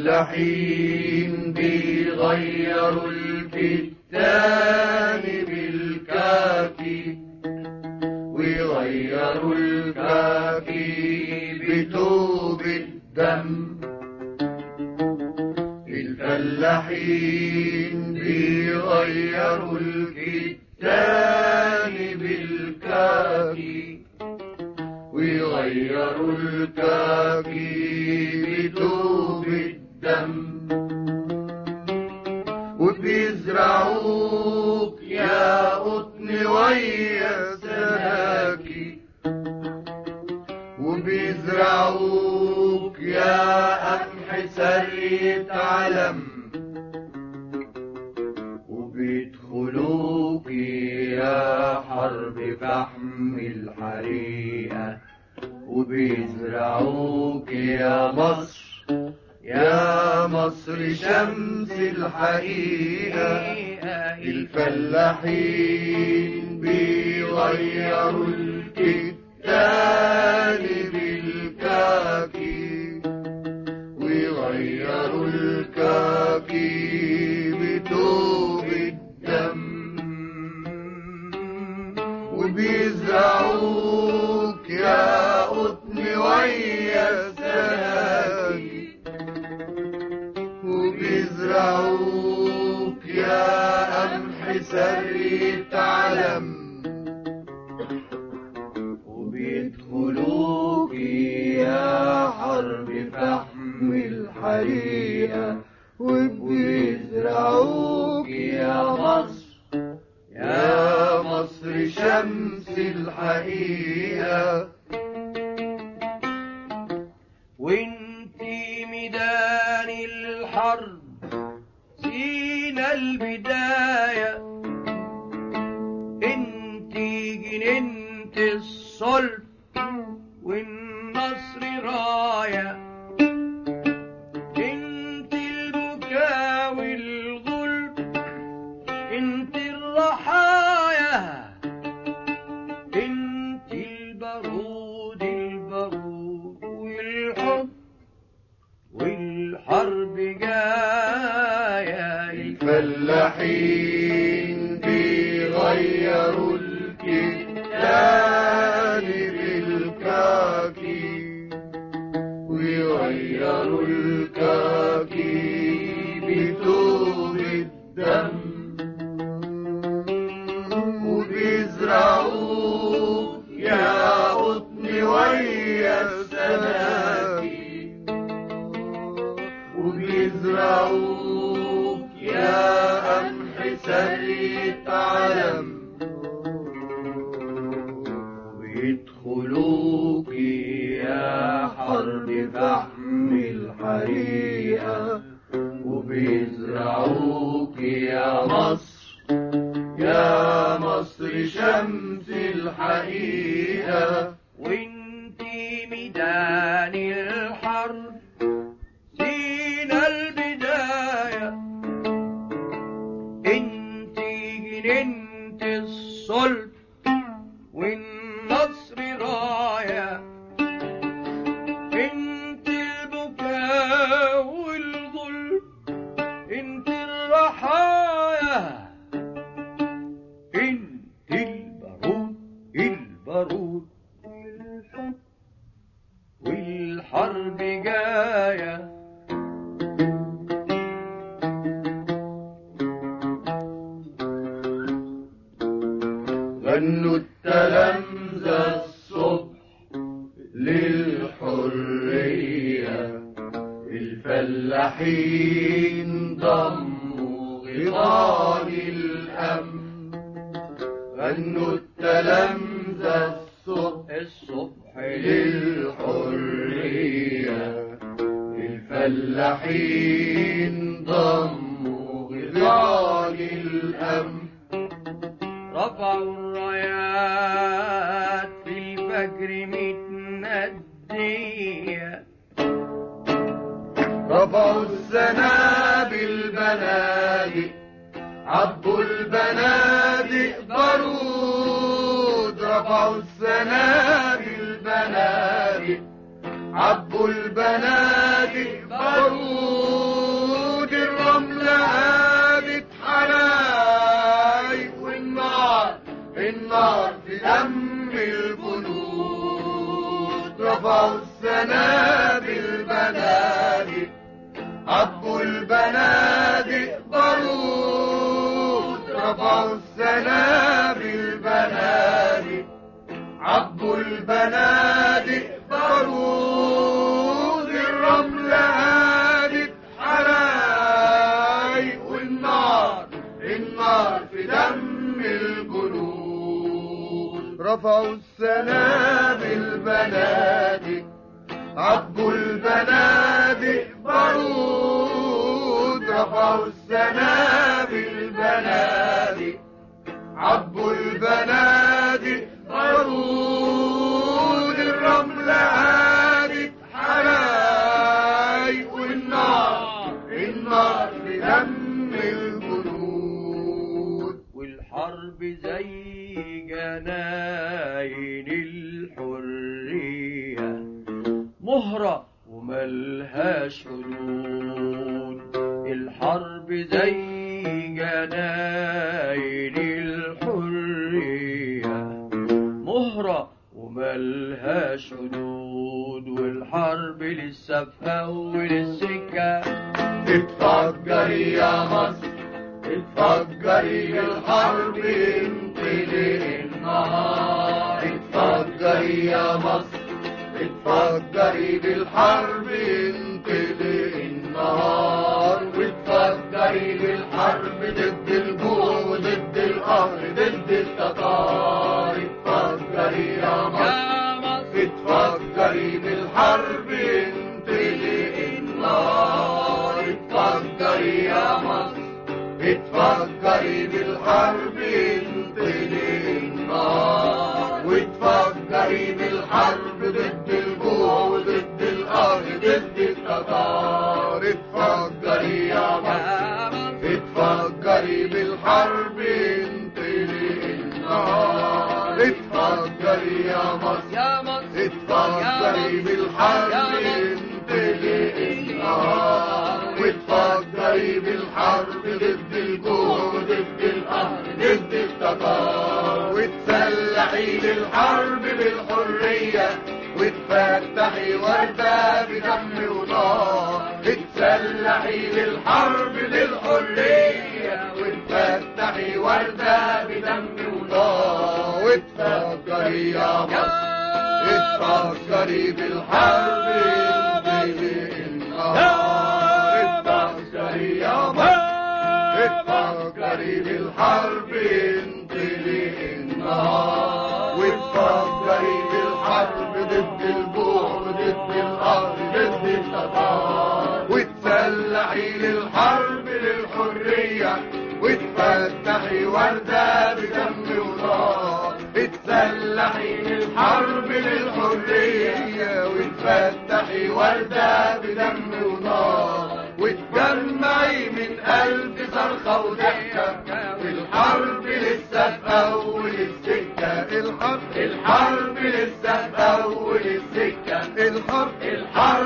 الفلاحين بيغيروا الكتان بالكافي ويغيروا الكافي بتوب الدم. الفلاحين بيغيروا الكتان بالكافي ويغيروا الكافي وبيزرعوك يا قمح سرية علم وبيدخلوك يا حرب فحم الحريقة وبيزرعوك يا مصر يا مصر شمس الحقيقة الفلاحين بيغيروا الكتان قمح سرية علم وبيدخلوك يا حرب فحم الحريقة وبيزرعوك يا مصر. يا مصر شمس الحقيقة وانتي ميدان الحرب. سينا البداية. الفلاحين حرب فحم الحريقة وبيزرعوك يا مصر يا مصر شمس الحقيقة الرحايا انت البارود البارود. والحرب جاية. غنوا التلامذة الصبح للحرية. الفلاحين ضموا غنوا التلامذة الصبح الصبح للحرية الفلاحين ضموا غضان الأمن رفعوا الرايات في الفجر متندية رفعوا السنابل بنادق عبوا البنادق البارود رفعوا السنابل البنادق عبوا البنادق بارود الرمل قابت حلايب والنار النار في دم البنود. رفعوا السنابل البنادق عبوا البنادق بارود رفعوا السنابل عبوا البنادق بارود الرمل هادت حرايق والنار النار في دم الجنود رفعوا السنابل بنادق عبوا البنادق بارود رفعوا السنابل بنادق عبوا البنادق بارود والحرب زي جناين الحرية مهرة وملهاش حدود الحرب زي جناين الحرية مهرة وملهاش حدود والحرب لسه في أول السكة اتفجري يا مصر. اتفجري بالحرب انطلق النهار. اتفجري يا مصر اتفجري بالحرب انطلق النهار. واتفجري بالحرب ضد بالحرب انطلق النار واتفجري بالحرب ضد الجوع وضد القهر ضد التتار اتفجري يا مصر اتفجري بالحرب انطلق النار اتفجري يا مصر اتفجري بالحرب انطلق النار واتفجري بالحرب ضد للحرب بالحرية وتفتحي وردة بدم ونار اتسلحي للحرب للحرية وتفتحي وردة بدم ونار وتفكري يا مصر اتفكري بالحرب انطلق النهار اتفكري النهار وتفكري بالحرب ضد الجوع وضد القهر ضد التتار وتسلحي للحرب للحرية وتفتحي وردة بدم ونار اتسلحي للحرب للحرية وتفتحي وردة بدم ونار وتجمعي من قلب صرخة وضحكة الحرب الحرب للسكة الحرب. الحرب.